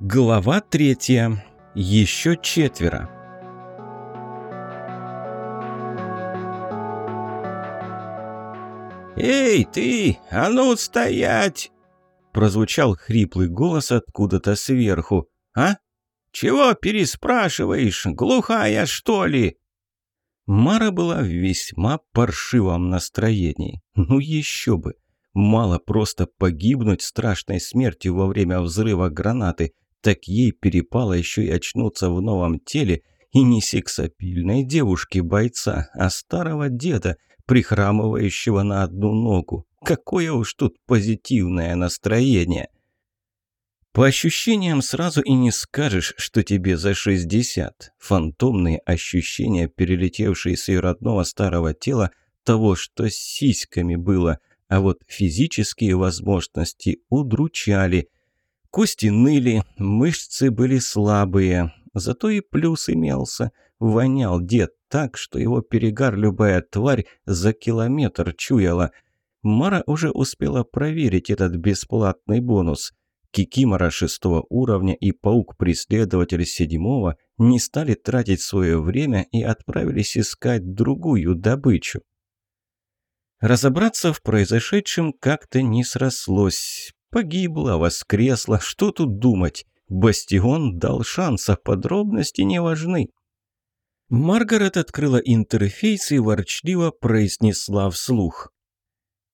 Глава третья. Еще четверо. «Эй, ты! А ну, стоять!» Прозвучал хриплый голос откуда-то сверху. «А? Чего переспрашиваешь? Глухая, что ли?» Мара была в весьма паршивом настроении. Ну еще бы! Мало просто погибнуть страшной смертью во время взрыва гранаты – так ей перепало еще и очнуться в новом теле, и не сексапильной девушки-бойца, а старого деда, прихрамывающего на одну ногу. Какое уж тут позитивное настроение. По ощущениям сразу и не скажешь, что тебе за 60. Фантомные ощущения, перелетевшие с ее родного старого тела, того, что с сиськами было, а вот физические возможности удручали. Кости ныли, мышцы были слабые, зато и плюс имелся. Вонял дед так, что его перегар любая тварь за километр чуяла. Мара уже успела проверить этот бесплатный бонус. Кикимора шестого уровня и паук-преследователь седьмого не стали тратить свое время и отправились искать другую добычу. Разобраться в произошедшем как-то не срослось. Погибла, воскресла, что тут думать? Бастион дал шанс, а подробности не важны. Маргарет открыла интерфейс и ворчливо произнесла вслух.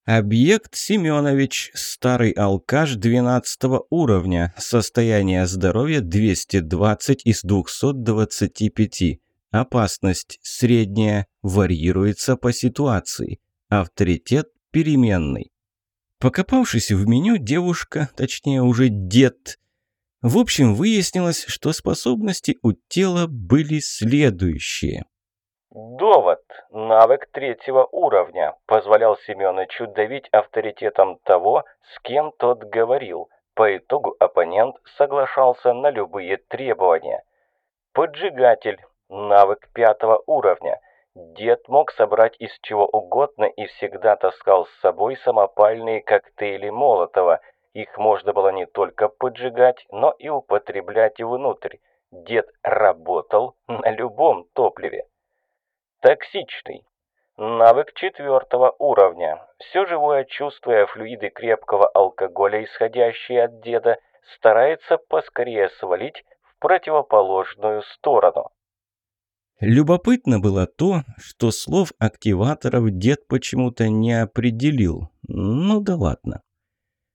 «Объект Семенович, старый алкаш 12 уровня, состояние здоровья 220 из 225, опасность средняя, варьируется по ситуации, авторитет переменный». Покопавшись в меню, девушка, точнее уже дед, в общем, выяснилось, что способности у тела были следующие. Довод. Навык третьего уровня позволял Семёнычу давить авторитетом того, с кем тот говорил. По итогу оппонент соглашался на любые требования. Поджигатель. Навык пятого уровня – Дед мог собрать из чего угодно и всегда таскал с собой самопальные коктейли Молотова. Их можно было не только поджигать, но и употреблять внутрь. Дед работал на любом топливе. Токсичный. Навык четвертого уровня. Все живое, чувствуя флюиды крепкого алкоголя, исходящие от деда, старается поскорее свалить в противоположную сторону. Любопытно было то, что слов активаторов дед почему-то не определил. Ну да ладно.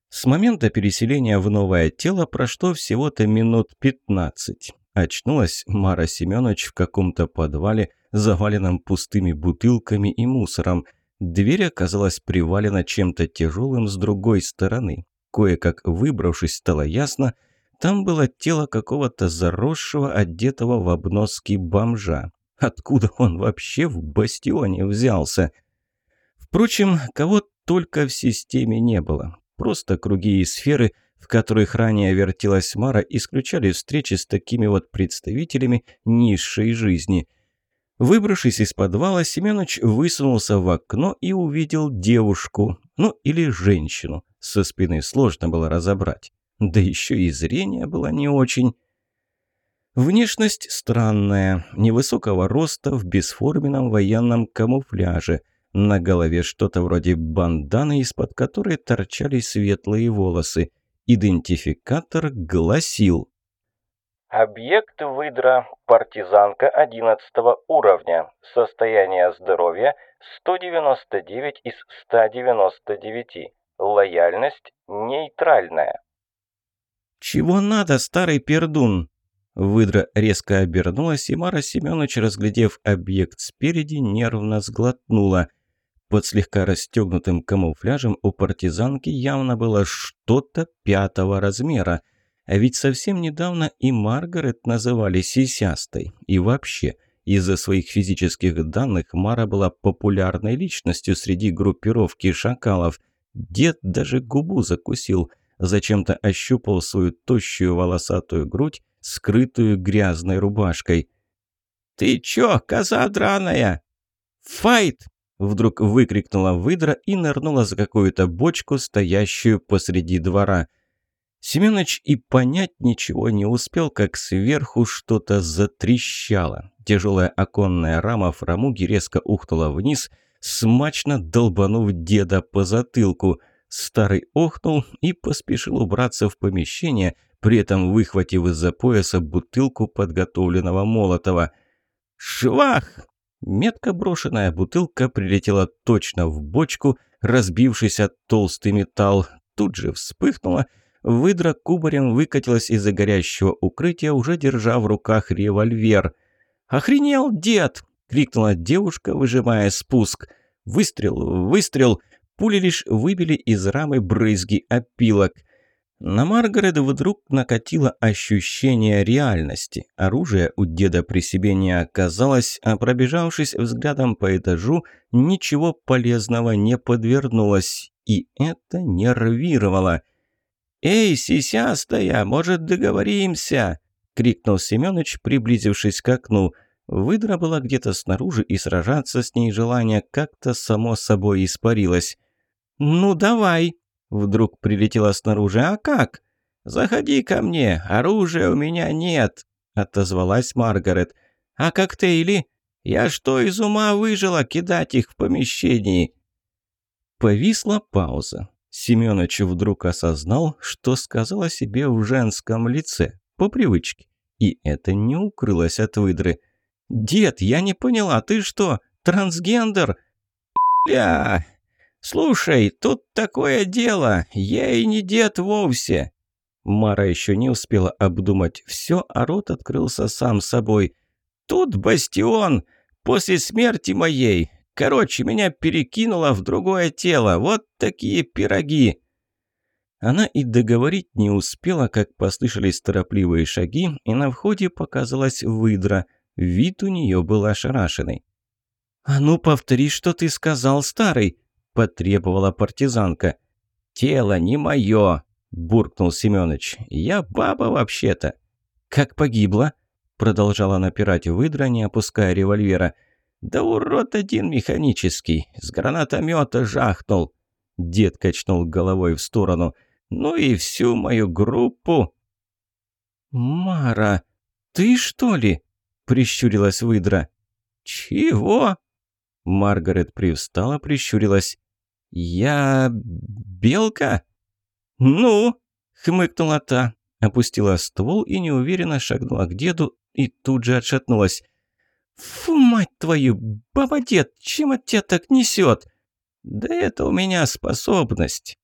С момента переселения в новое тело прошло всего-то минут 15. Очнулась Мара Семенович в каком-то подвале, заваленном пустыми бутылками и мусором. Дверь оказалась привалена чем-то тяжелым с другой стороны. Кое-как выбравшись, стало ясно, там было тело какого-то заросшего, одетого в обноски бомжа. Откуда он вообще в бастионе взялся? Впрочем, кого только в системе не было. Просто круги и сферы, в которых ранее вертелась Мара, исключали встречи с такими вот представителями низшей жизни. Выбравшись из подвала, Семенович высунулся в окно и увидел девушку, ну или женщину. Со спины сложно было разобрать. Да еще и зрение было не очень. Внешность странная, невысокого роста в бесформенном военном камуфляже. На голове что-то вроде банданы, из-под которой торчали светлые волосы. Идентификатор гласил Объект выдра, партизанка 11 уровня, состояние здоровья 199 из 199, лояльность нейтральная. «Чего надо, старый пердун?» Выдра резко обернулась, и Мара Семенович, разглядев объект спереди, нервно сглотнула. Под слегка расстегнутым камуфляжем у партизанки явно было что-то пятого размера. А ведь совсем недавно и Маргарет называли сисястой. И вообще, из-за своих физических данных Мара была популярной личностью среди группировки шакалов. Дед даже губу закусил, зачем-то ощупал свою тощую волосатую грудь, скрытую грязной рубашкой. «Ты чё, коза драная?» «Файт!» – вдруг выкрикнула выдра и нырнула за какую-то бочку, стоящую посреди двора. Семёныч и понять ничего не успел, как сверху что-то затрещало. Тяжелая оконная рама фрамуги резко ухнула вниз, смачно долбанув деда по затылку. Старый охнул и поспешил убраться в помещение, при этом выхватив из-за пояса бутылку подготовленного молотова. «Швах!» Метко брошенная бутылка прилетела точно в бочку, разбившись от толстый металл. Тут же вспыхнула, выдра кубарем выкатилась из-за горящего укрытия, уже держа в руках револьвер. «Охренел, дед!» — крикнула девушка, выжимая спуск. Выстрел, выстрел! Пули лишь выбили из рамы брызги опилок. На Маргарет вдруг накатило ощущение реальности. Оружия у деда при себе не оказалось, а пробежавшись взглядом по этажу, ничего полезного не подвернулось. И это нервировало. «Эй, сисястая, может, договоримся?» — крикнул Семёныч, приблизившись к окну. Выдра была где-то снаружи, и сражаться с ней желание как-то само собой испарилось. «Ну, давай!» — вдруг прилетела снаружи. «А как?» «Заходи ко мне, оружия у меня нет!» — отозвалась Маргарет. «А коктейли? Я что, из ума выжила кидать их в помещении?» Повисла пауза. Семёныч вдруг осознал, что сказал о себе в женском лице по привычке. И это не укрылось от выдры. «Дед, я не поняла, ты что, трансгендер?» «Бля! Слушай, тут такое дело, я и не дед вовсе!» Мара еще не успела обдумать все, а рот открылся сам собой. «Тут бастион! После смерти моей! Короче, меня перекинуло в другое тело! Вот такие пироги!» Она и договорить не успела, как послышались торопливые шаги, и на входе показалась выдра. Вид у нее был ошарашенный. «А ну, повтори, что ты сказал, старый!» – потребовала партизанка. «Тело не мое!» – буркнул Семёныч. «Я баба вообще-то!» «Как погибла?» – продолжала напирать выдра, не опуская револьвера. «Да урод один механический! С гранатомета жахнул!» Дед качнул головой в сторону. Ну и всю мою группу...» «Мара, ты что ли?» — прищурилась выдра. «Чего?» Маргарет привстала, прищурилась. «Я... белка?» «Ну?» — хмыкнула та, опустила ствол и неуверенно шагнула к деду и тут же отшатнулась. «Фу, мать твою, баба-дед, чем от тебя так несет?» «Да это у меня способность».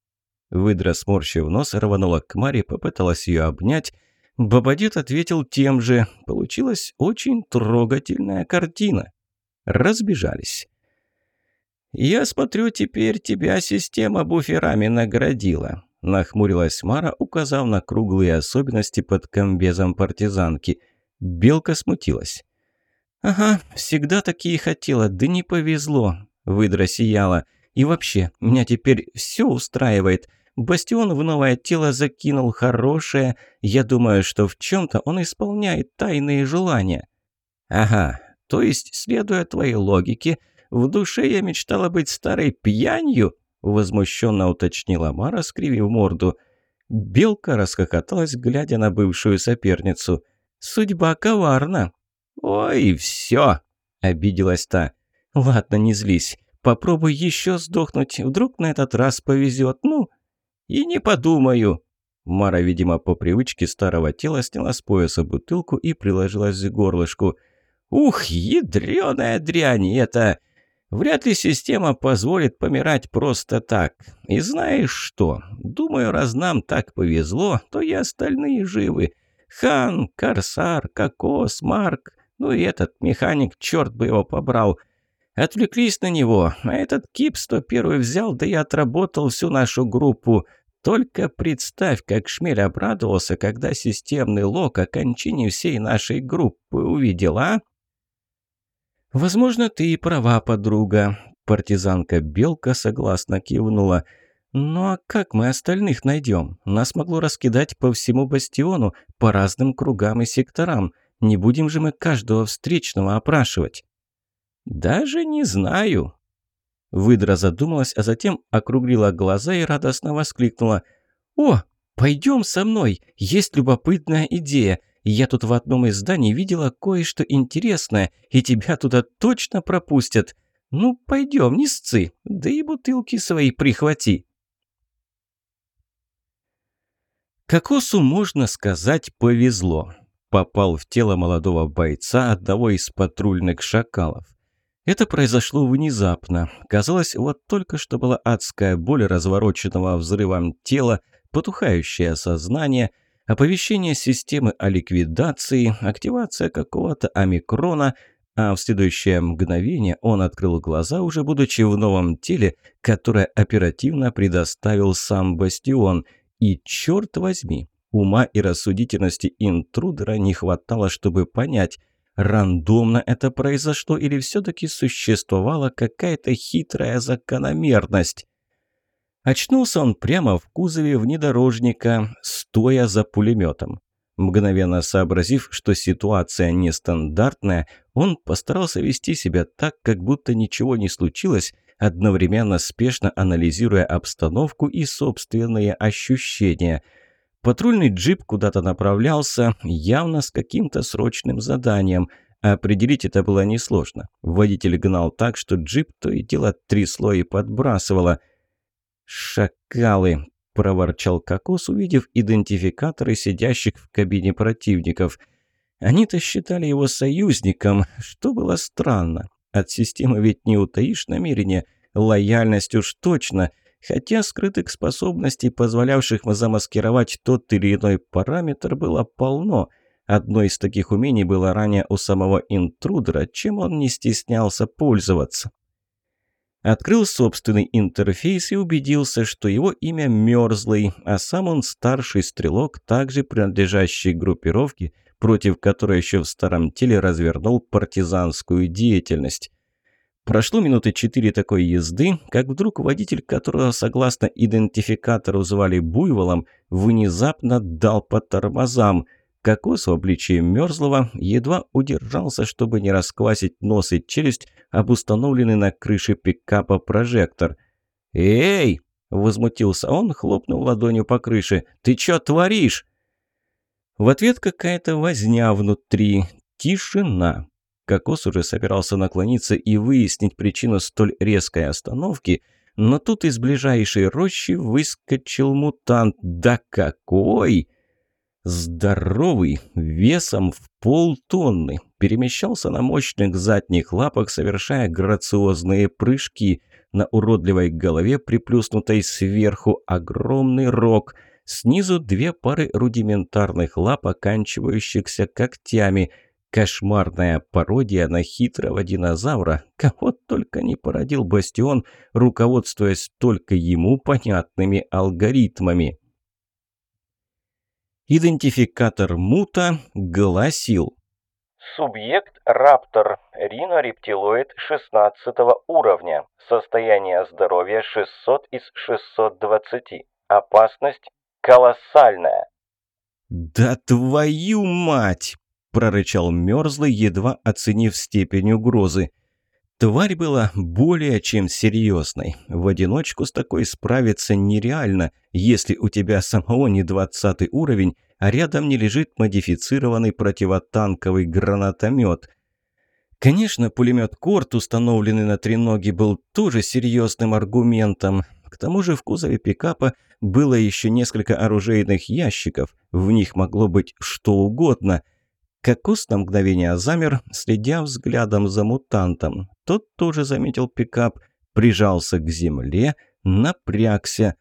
Выдра, сморщив нос, рванула к Маре, попыталась ее обнять. Бабадет ответил тем же. Получилась очень трогательная картина. Разбежались. «Я смотрю, теперь тебя система буферами наградила», – нахмурилась Мара, указав на круглые особенности под комбезом партизанки. Белка смутилась. «Ага, всегда такие хотела, да не повезло», – выдра сияла. «И вообще, меня теперь все устраивает. Бастион в новое тело закинул хорошее. Я думаю, что в чем-то он исполняет тайные желания. Ага, то есть, следуя твоей логике, в душе я мечтала быть старой пьянью? Возмущенно уточнила Мара, скривив морду. Белка расхохоталась, глядя на бывшую соперницу. «Судьба коварна». «Ой, все!» – обиделась та. «Ладно, не злись. Попробуй еще сдохнуть. Вдруг на этот раз повезет. Ну, «И не подумаю!» Мара, видимо, по привычке старого тела сняла с пояса бутылку и приложилась к горлышку. «Ух, ядрёная дрянь это! Вряд ли система позволит помирать просто так. И знаешь что? Думаю, раз нам так повезло, то и остальные живы. Хан, Корсар, Кокос, Марк, ну и этот механик, черт бы его побрал». Отвлеклись на него, а этот Кип 101 взял, да и отработал всю нашу группу. Только представь, как Шмель обрадовался, когда системный лог о кончине всей нашей группы увидел, а? «Возможно, ты и права, подруга», – партизанка Белка согласно кивнула. «Ну а как мы остальных найдем? Нас могло раскидать по всему бастиону, по разным кругам и секторам. Не будем же мы каждого встречного опрашивать». «Даже не знаю», Выдра задумалась, а затем округлила глаза и радостно воскликнула. «О, «Пойдем со мной, есть любопытная идея. Я тут в одном из зданий видела кое-что интересное, и тебя туда точно пропустят. Ну, пойдем, не сцы, да и бутылки свои прихвати». Кокосу, можно сказать, повезло. Попал в тело молодого бойца одного из патрульных шакалов. Это произошло внезапно. Казалось, вот только что была адская боль развороченного взрывом тела, потухающее сознание, оповещение системы о ликвидации, активация какого-то омикрона, а в следующее мгновение он открыл глаза, уже будучи в новом теле, которое оперативно предоставил сам Бастион – и черт возьми, ума и рассудительности интрудера не хватало, чтобы понять, рандомно это произошло или все-таки существовала какая-то хитрая закономерность. Очнулся он прямо в кузове внедорожника, стоя за пулеметом. Мгновенно сообразив, что ситуация нестандартная, он постарался вести себя так, как будто ничего не случилось, одновременно спешно анализируя обстановку и собственные ощущения. Патрульный джип куда-то направлялся, явно с каким-то срочным заданием. Определить это было несложно. Водитель гнал так, что джип то и дело трясло и подбрасывало. «Шакалы!» – проворчал Кокос, увидев идентификаторы сидящих в кабине противников. Они-то считали его союзником, что было странно. От системы ведь не утаишь намерения, лояльность уж точно, хотя скрытых способностей, позволявших замаскировать тот или иной параметр, было полно. Одно из таких умений было ранее у самого интрудера, чем он не стеснялся пользоваться. Открыл собственный интерфейс и убедился, что его имя Мёрзлый, а сам он старший стрелок, также принадлежащий группировке, против которой еще в старом теле развернул партизанскую деятельность. Прошло минуты четыре такой езды, как вдруг водитель, которого, согласно идентификатору, звали Буйволом, внезапно дал по тормозам. Кокос в обличии Мерзлого едва удержался, чтобы не расквасить нос и челюсть об установленный на крыше пикапа прожектор. «Эй!» – возмутился он, хлопнув ладонью по крыше. «Ты чё творишь?» В ответ какая-то возня внутри. Тишина. Кокос уже собирался наклониться и выяснить причину столь резкой остановки, но тут из ближайшей рощи выскочил мутант. Да какой! Здоровый, весом в полтонны, перемещался на мощных задних лапах, совершая грациозные прыжки. На уродливой голове, приплюснутой сверху, огромный рог – Снизу две пары рудиментарных лап, оканчивающихся когтями. Кошмарная пародия на хитрого динозавра. Кого только не породил Бастион, руководствуясь только ему понятными алгоритмами. Идентификатор мута гласил Субъект Раптор, рино-рептилоид 16 уровня. Состояние здоровья 600 из 620. Опасность колоссальная. «Да твою мать!» – прорычал Мёрзлый, едва оценив степень угрозы. Тварь была более чем серьезной. В одиночку с такой справиться нереально, если у тебя самого не двадцатый уровень, а рядом не лежит модифицированный противотанковый гранатомет. Конечно, пулемет Корт, установленный на треноге, был тоже серьезным аргументом, к тому же в кузове пикапа было еще несколько оружейных ящиков, в них могло быть что угодно. Кокос на мгновение замер, следя взглядом за мутантом. Тот тоже заметил пикап, прижался к земле, напрягся.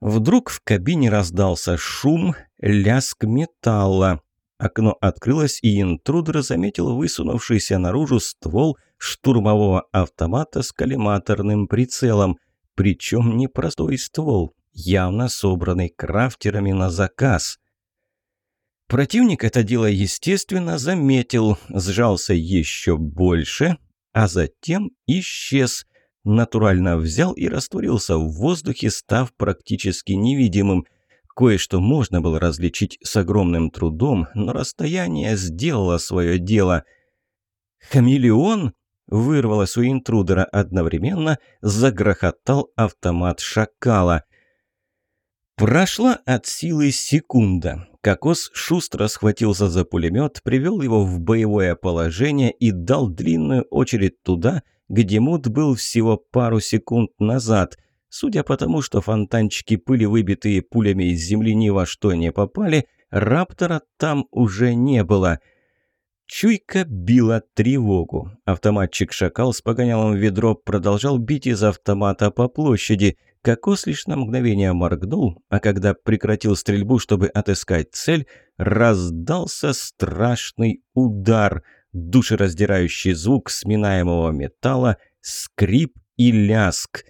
Вдруг в кабине раздался шум, лязг металла. Окно открылось, и интрудер заметил высунувшийся наружу ствол штурмового автомата с коллиматорным прицелом. Причем не простой ствол, явно собранный крафтерами на заказ. Противник это дело, естественно, заметил, сжался еще больше, а затем исчез. Натурально взял и растворился в воздухе, став практически невидимым. Кое-что можно было различить с огромным трудом, но расстояние сделало свое дело. «Хамелеон?» Вырвалось у интрудера одновременно, загрохотал автомат шакала. Прошла от силы секунда. Кокос шустро схватился за пулемет, привел его в боевое положение и дал длинную очередь туда, где Мут был всего пару секунд назад. Судя по тому, что фонтанчики пыли, выбитые пулями из земли, ни во что не попали, Раптора там уже не было. Чуйка била тревогу. Автоматчик «Шакал» с погонялом ведро продолжал бить из автомата по площади. Кокос лишь на мгновение моргнул, а когда прекратил стрельбу, чтобы отыскать цель, раздался страшный удар. Душераздирающий звук сминаемого металла, скрип и ляск.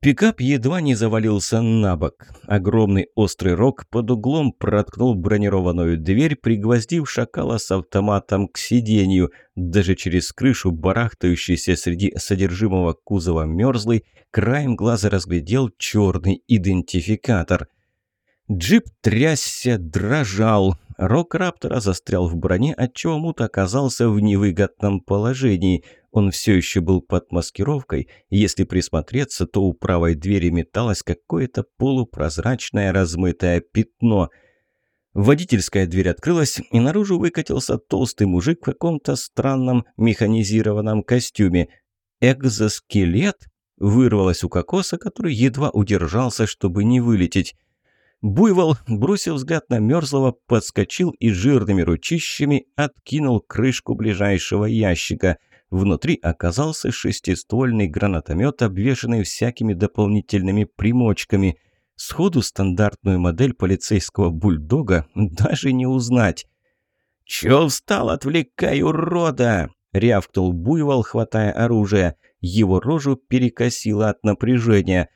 Пикап едва не завалился на бок. Огромный острый рог под углом проткнул бронированную дверь, пригвоздив шакала с автоматом к сиденью. Даже через крышу, барахтающийся среди содержимого кузова мерзлый, краем глаза разглядел черный идентификатор. Джип трясся, дрожал. Рок Раптора застрял в броне, отчего Мут оказался в невыгодном положении – он все еще был под маскировкой, если присмотреться, то у правой двери металось какое-то полупрозрачное размытое пятно. Водительская дверь открылась, и наружу выкатился толстый мужик в каком-то странном механизированном костюме. «Экзоскелет?» вырвалось у кокоса, который едва удержался, чтобы не вылететь. Буйвол, бросив взгляд на мерзлого, подскочил и жирными ручищами откинул крышку ближайшего ящика – Внутри оказался шестиствольный гранатомет, обвешанный всякими дополнительными примочками. Сходу стандартную модель полицейского бульдога даже не узнать. «Чё встал, отвлекай, урода!» — рявкнул Буйвол, хватая оружие. Его рожу перекосило от напряжения.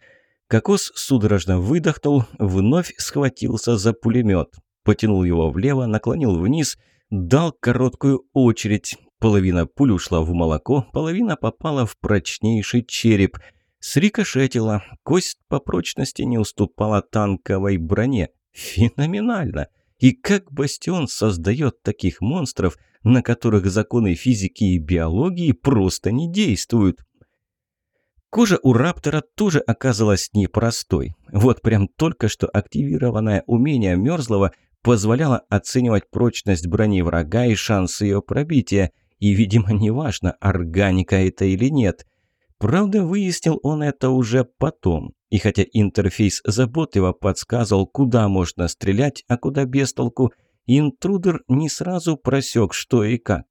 Кокос судорожно выдохнул, вновь схватился за пулемет. Потянул его влево, наклонил вниз, дал короткую очередь. Половина пуль ушла в молоко, половина попала в прочнейший череп. Срикошетила, кость по прочности не уступала танковой броне. Феноменально! И как Бастион создает таких монстров, на которых законы физики и биологии просто не действуют? Кожа у Раптора тоже оказалась непростой. Вот прям только что активированное умение Мерзлого позволяло оценивать прочность брони врага и шансы ее пробития – и, видимо, неважно, органика это или нет. Правда, выяснил он это уже потом. И хотя интерфейс заботливо подсказывал, куда можно стрелять, а куда без толку, интрудер не сразу просек, что и как.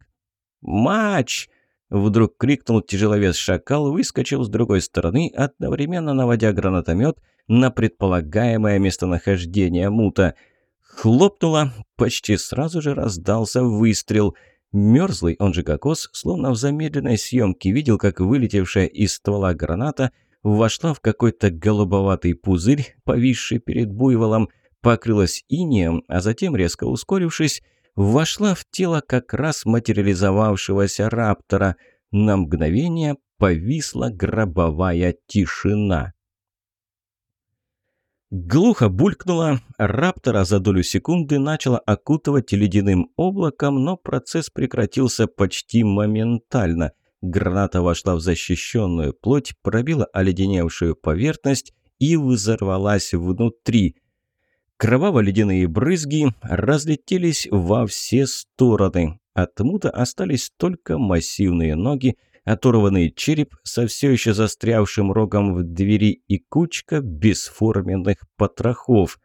«Матч!» – вдруг крикнул тяжеловес шакал, выскочил с другой стороны, одновременно наводя гранатомет на предполагаемое местонахождение мута. Хлопнуло, почти сразу же раздался выстрел – Мерзлый, он же кокос, словно в замедленной съемке видел, как вылетевшая из ствола граната вошла в какой-то голубоватый пузырь, повисший перед буйволом, покрылась инеем, а затем, резко ускорившись, вошла в тело как раз материализовавшегося раптора. На мгновение повисла гробовая тишина. Глухо булькнуло, раптора за долю секунды начало окутывать ледяным облаком, но процесс прекратился почти моментально. Граната вошла в защищенную плоть, пробила оледеневшую поверхность и взорвалась внутри. Кроваво-ледяные брызги разлетелись во все стороны. От мута остались только массивные ноги, оторванный череп со все еще застрявшим рогом в двери и кучка бесформенных потрохов.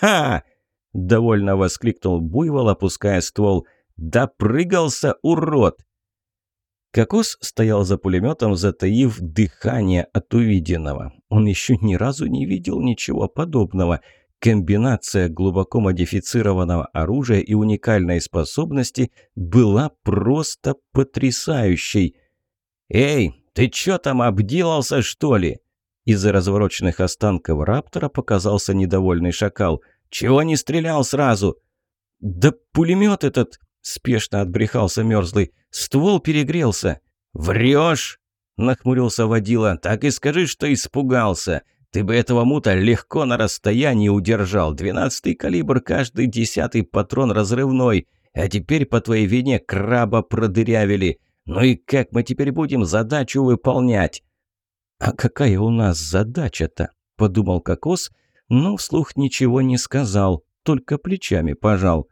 «Ха!» – довольно воскликнул Буйвол, опуская ствол. «Допрыгался, урод!» Кокос стоял за пулеметом, затаив дыхание от увиденного. Он еще ни разу не видел ничего подобного. Комбинация глубоко модифицированного оружия и уникальной способности была просто потрясающей. «Эй, ты чё там обделался, что ли?» Из-за развороченных останков раптора показался недовольный шакал. «Чего не стрелял сразу?» «Да пулемет этот!» – спешно отбрехался мерзлый. «Ствол перегрелся». «Врешь!» – нахмурился водила. «Так и скажи, что испугался. Ты бы этого мута легко на расстоянии удержал. Двенадцатый калибр, каждый десятый патрон разрывной. А теперь по твоей вине краба продырявили. «Ну и как мы теперь будем задачу выполнять?» «А какая у нас задача-то?» – подумал Кокос, но вслух ничего не сказал, только плечами пожал.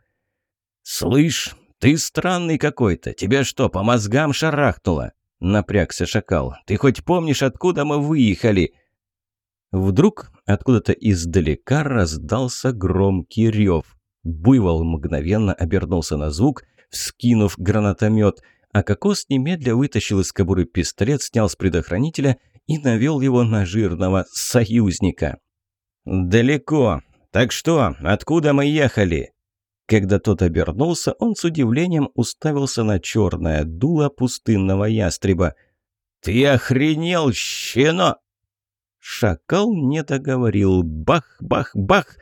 «Слышь, ты странный какой-то, тебя что, по мозгам шарахнуло?» – напрягся шакал. «Ты хоть помнишь, откуда мы выехали?» Вдруг откуда-то издалека раздался громкий рев. Буйвол мгновенно обернулся на звук, вскинув гранатомет, а Кокос немедля вытащил из кобуры пистолет, снял с предохранителя и навел его на жирного союзника. «Далеко. Так что, откуда мы ехали?» Когда тот обернулся, он с удивлением уставился на черное дуло пустынного ястреба. «Ты охренел, щено!» Шакал не договорил. Бах-бах-бах!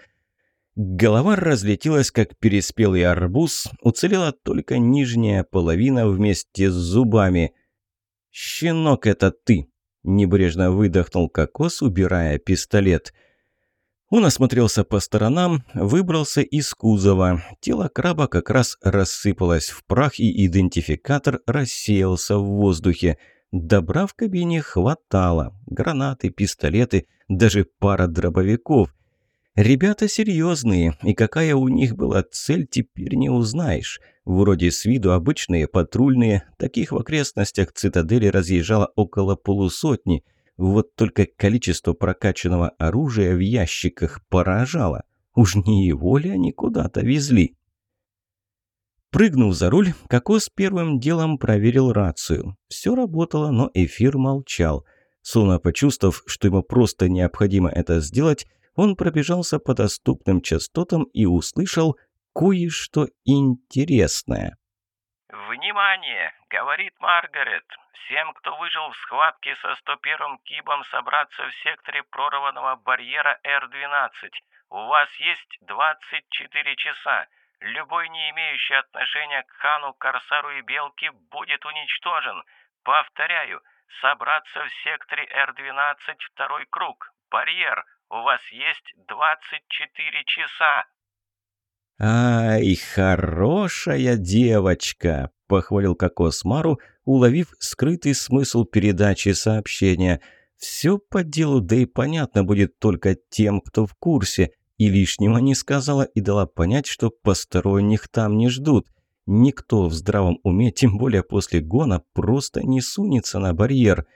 Голова разлетелась, как переспелый арбуз, уцелела только нижняя половина вместе с зубами. «Щенок это ты!» – небрежно выдохнул кокос, убирая пистолет. Он осмотрелся по сторонам, выбрался из кузова. Тело краба как раз рассыпалось в прах, и идентификатор рассеялся в воздухе. Добра в кабине хватало. Гранаты, пистолеты, даже пара дробовиков. Ребята серьезные, и какая у них была цель, теперь не узнаешь. Вроде с виду обычные патрульные, таких в окрестностях цитадели разъезжало около полусотни. Вот только количество прокачанного оружия в ящиках поражало. Уж не его ли они куда-то везли? Прыгнув за руль, Кокос первым делом проверил рацию. Все работало, но эфир молчал. Словно почувствовав, что ему просто необходимо это сделать, он пробежался по доступным частотам и услышал кое-что интересное. «Внимание!» — говорит Маргарет. «Всем, кто выжил в схватке со 101-м Кибом, собраться в секторе прорванного барьера Р-12. У вас есть 24 часа. Любой, не имеющий отношения к Хану, Корсару и Белке, будет уничтожен. Повторяю, собраться в секторе Р-12 второй круг. Барьер. У вас есть 24 часа. «Ай, хорошая девочка!» – похвалил Кокос Мару, уловив скрытый смысл передачи сообщения. «Все по делу, да и понятно будет только тем, кто в курсе и лишнего не сказала и дала понять, что посторонних там не ждут. Никто в здравом уме, тем более после гона, просто не сунется на барьер.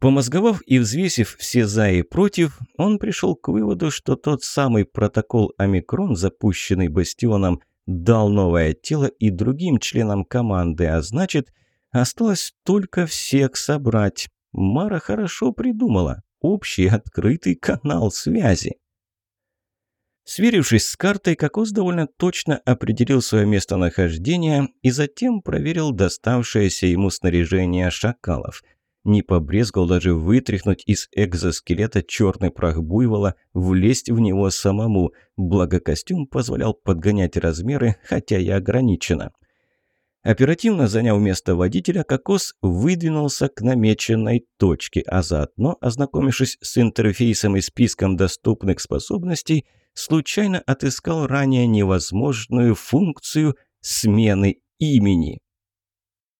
Помозговав и взвесив все «за» и «против», он пришел к выводу, что тот самый протокол «Омикрон», запущенный Бастионом, дал новое тело и другим членам команды, а значит, осталось только всех собрать. Мара хорошо придумала. Общий открытый канал связи. Сверившись с картой, Кокос довольно точно определил свое местонахождение и затем проверил доставшееся ему снаряжение шакалов. Не побрезгал даже вытряхнуть из экзоскелета черный прах буйвола, влезть в него самому, благо костюм позволял подгонять размеры, хотя и ограниченно. Оперативно заняв место водителя, Кокос выдвинулся к намеченной точке, а заодно, ознакомившись с интерфейсом и списком доступных способностей, случайно отыскал ранее невозможную функцию смены имени.